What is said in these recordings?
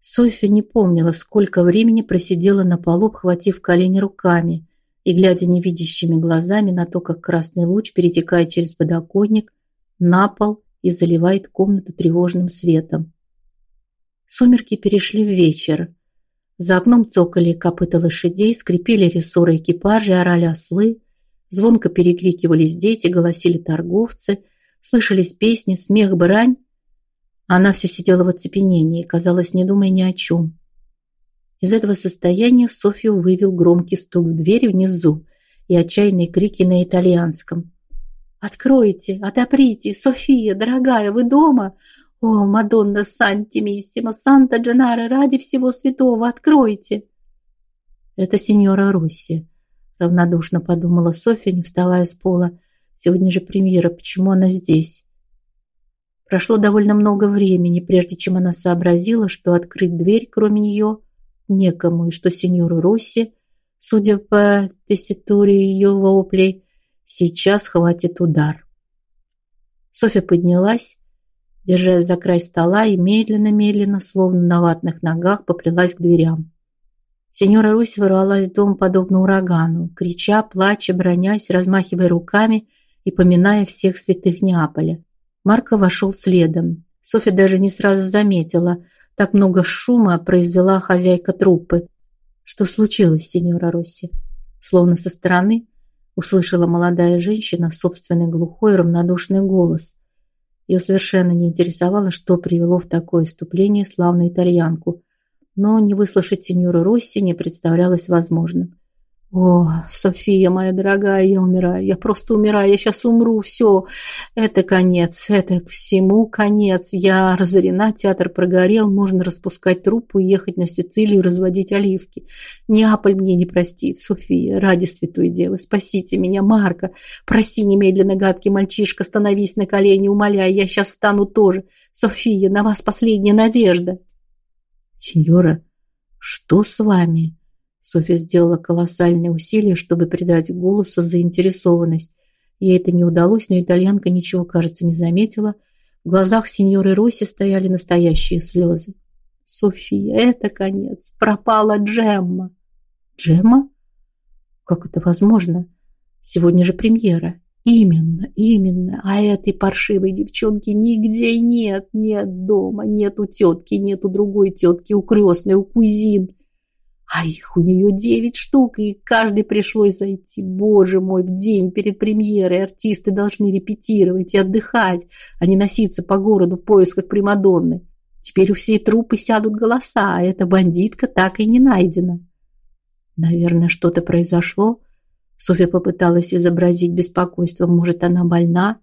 Софья не помнила, сколько времени просидела на полу, обхватив колени руками и глядя невидящими глазами на то, как красный луч перетекает через подоконник на пол и заливает комнату тревожным светом. Сумерки перешли в вечер. За окном цокали копыта лошадей, скрипели рессоры экипажей, орали ослы, звонко перекрикивались дети, голосили торговцы, слышались песни, смех, брань. Она все сидела в оцепенении, казалось, не думая ни о чем. Из этого состояния Софью вывел громкий стук в дверь внизу и отчаянные крики на итальянском. «Откройте! Отоприте! София, дорогая, вы дома? О, Мадонна Сантимиссима, Санта Дженаре, ради всего святого, откройте!» «Это сеньора Росси», — равнодушно подумала Софья, не вставая с пола. «Сегодня же премьера, почему она здесь?» Прошло довольно много времени, прежде чем она сообразила, что открыть дверь, кроме нее, некому, и что сеньору Росси, судя по тесситуре ее воплей, сейчас хватит удар. Софья поднялась, держась за край стола и медленно-медленно, словно на ватных ногах, поплелась к дверям. Сеньора Русь ворвалась в дом подобно урагану, крича, плача, бронясь, размахивая руками и поминая всех святых Неаполя. Марко вошел следом. Софья даже не сразу заметила – так много шума произвела хозяйка труппы. Что случилось, сеньора Росси? Словно со стороны услышала молодая женщина собственный глухой равнодушный голос. Ее совершенно не интересовало, что привело в такое иступление славную итальянку, но не выслушать сеньору Росси не представлялось возможным. О, София, моя дорогая, я умираю, я просто умираю, я сейчас умру, все, это конец, это всему конец, я разорена, театр прогорел, можно распускать труппу, ехать на Сицилию, разводить оливки. Неаполь мне не простит, София, ради святой девы, спасите меня, Марка, проси немедленно, гадкий мальчишка, становись на колени, умоляй, я сейчас встану тоже. София, на вас последняя надежда. Сеньора, что с вами? Софья сделала колоссальные усилия, чтобы придать голосу заинтересованность. Ей это не удалось, но итальянка ничего, кажется, не заметила. В глазах сеньоры Росси стояли настоящие слезы. «София, это конец! Пропала Джемма!» «Джемма? Как это возможно? Сегодня же премьера!» Именно, именно. А этой паршивой девчонки нигде нет. Нет дома, нет у тетки, нет у другой тетки, у крестной, у кузин. А их у нее девять штук, и каждый пришлось зайти. Боже мой, в день перед премьерой артисты должны репетировать и отдыхать, а не носиться по городу в поисках Примадонны. Теперь у всей труппы сядут голоса, а эта бандитка так и не найдена. Наверное, что-то произошло. Софья попыталась изобразить беспокойство. Может, она больна?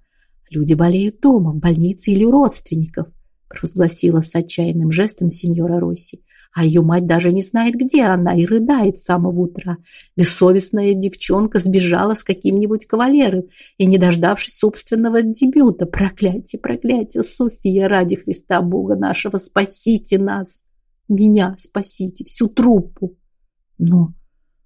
Люди болеют дома, в больнице или у родственников, провозгласила с отчаянным жестом сеньора Росси а ее мать даже не знает, где она, и рыдает с самого утра. Бессовестная девчонка сбежала с каким-нибудь кавалером и, не дождавшись собственного дебюта, проклятие, проклятие, София, ради Христа Бога нашего, спасите нас, меня спасите, всю труппу. Но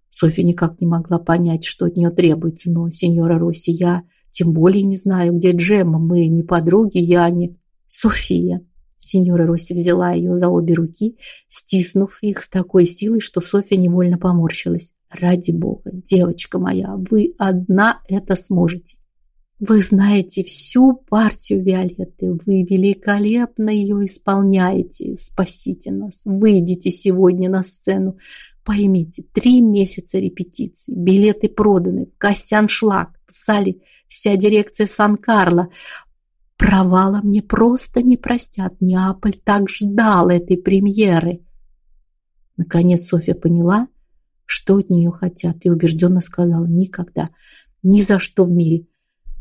Софья никак не могла понять, что от нее требуется, но, сеньора Росси, я тем более не знаю, где Джемма, мы не подруги, я не... София, Сеньора Росси взяла ее за обе руки, стиснув их с такой силой, что Софья невольно поморщилась. «Ради бога, девочка моя, вы одна это сможете. Вы знаете всю партию Виолетты, вы великолепно ее исполняете. Спасите нас, выйдите сегодня на сцену. Поймите, три месяца репетиций, билеты проданы, в кассе аншлаг, в зале вся дирекция Сан-Карло. Провала мне просто не простят. Неаполь так ждал этой премьеры. Наконец Софья поняла, что от нее хотят, и убежденно сказала «никогда, ни за что в мире.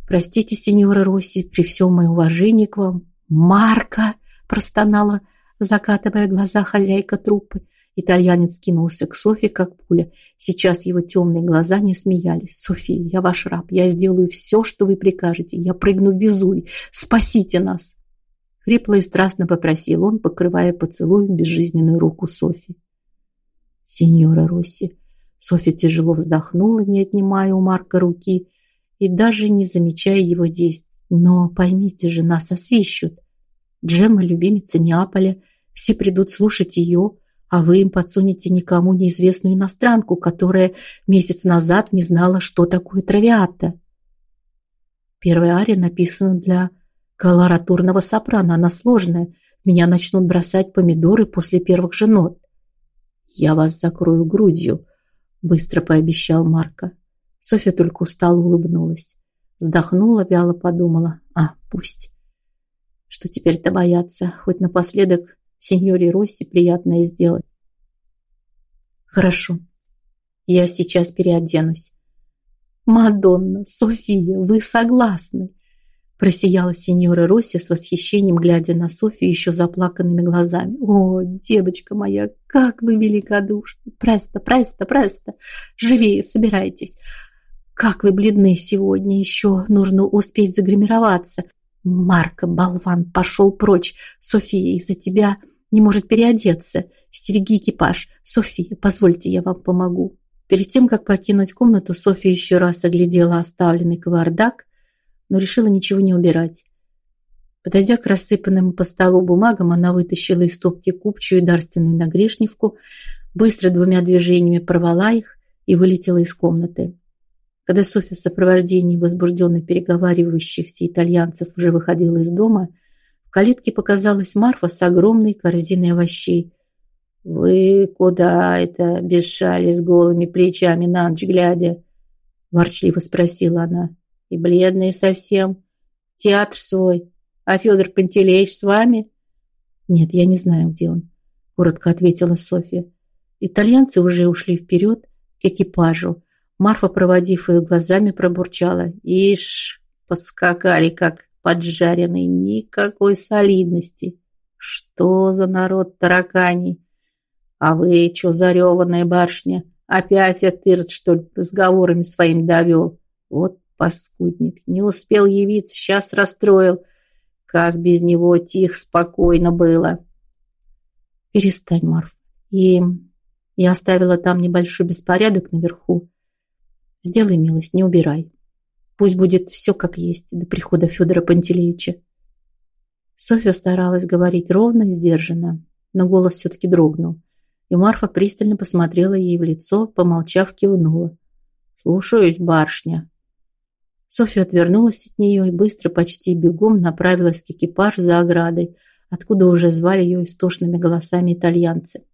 Простите, сеньора Росси, при всем моем уважении к вам». «Марка!» – простонала, закатывая глаза хозяйка труппы. Итальянец кинулся к Софье, как пуля. Сейчас его темные глаза не смеялись. «София, я ваш раб. Я сделаю все, что вы прикажете. Я прыгну в Везувий. Спасите нас!» Хрипло и страстно попросил он, покрывая поцелуем безжизненную руку Софи. «Сеньора Росси!» Софья тяжело вздохнула, не отнимая у Марка руки и даже не замечая его действий. «Но поймите же, нас освищут. Джемма – любимица Неаполя – Все придут слушать ее, а вы им подсунете никому неизвестную иностранку, которая месяц назад не знала, что такое травиата. Первая ария написана для колоратурного сопрано. Она сложная. Меня начнут бросать помидоры после первых же нот. «Я вас закрою грудью», — быстро пообещал Марко. Софья только устало улыбнулась. Вздохнула, вяло подумала. «А, пусть. Что теперь-то бояться? Хоть напоследок сеньоре Росси приятное сделать». «Хорошо. Я сейчас переоденусь». «Мадонна, София, вы согласны?» Просияла сеньора Росси с восхищением, глядя на Софию еще заплаканными глазами. «О, девочка моя, как вы великодушны! Престо, престо, престо! Живее, собирайтесь! Как вы бледны сегодня! Еще нужно успеть загримироваться!» «Марко, болван, пошел прочь! София, из-за тебя не может переодеться! Стереги экипаж! София, позвольте, я вам помогу!» Перед тем, как покинуть комнату, София еще раз оглядела оставленный кавардак, но решила ничего не убирать. Подойдя к рассыпанным по столу бумагам, она вытащила из стопки купчую дарственную нагрешневку, быстро двумя движениями порвала их и вылетела из комнаты. Когда Софья в сопровождении возбужденно переговаривающихся итальянцев уже выходила из дома, калитке показалась Марфа с огромной корзиной овощей. «Вы куда это без шали с голыми плечами на ночь глядя?» – ворчливо спросила она и бледные совсем. Театр свой. А Федор Пантелеич с вами? Нет, я не знаю, где он, коротко ответила Софья. Итальянцы уже ушли вперед к экипажу. Марфа, проводив их глазами, пробурчала. Ишь, поскакали, как поджаренные, никакой солидности. Что за народ тараканий? А вы, что зареванная барышня, опять отырт, что ли, разговорами своим довел? Вот Паскудник. Не успел явиться, сейчас расстроил. Как без него тихо, спокойно было. Перестань, Марф. И я оставила там небольшой беспорядок наверху. Сделай милость, не убирай. Пусть будет все как есть до прихода Федора Пантелеича. Софья старалась говорить ровно и сдержанно, но голос все-таки дрогнул. И Марфа пристально посмотрела ей в лицо, помолчав, кивнула. «Слушаюсь, барышня». Софья отвернулась от нее и быстро, почти бегом направилась к экипажу за оградой, откуда уже звали ее истошными голосами итальянцы.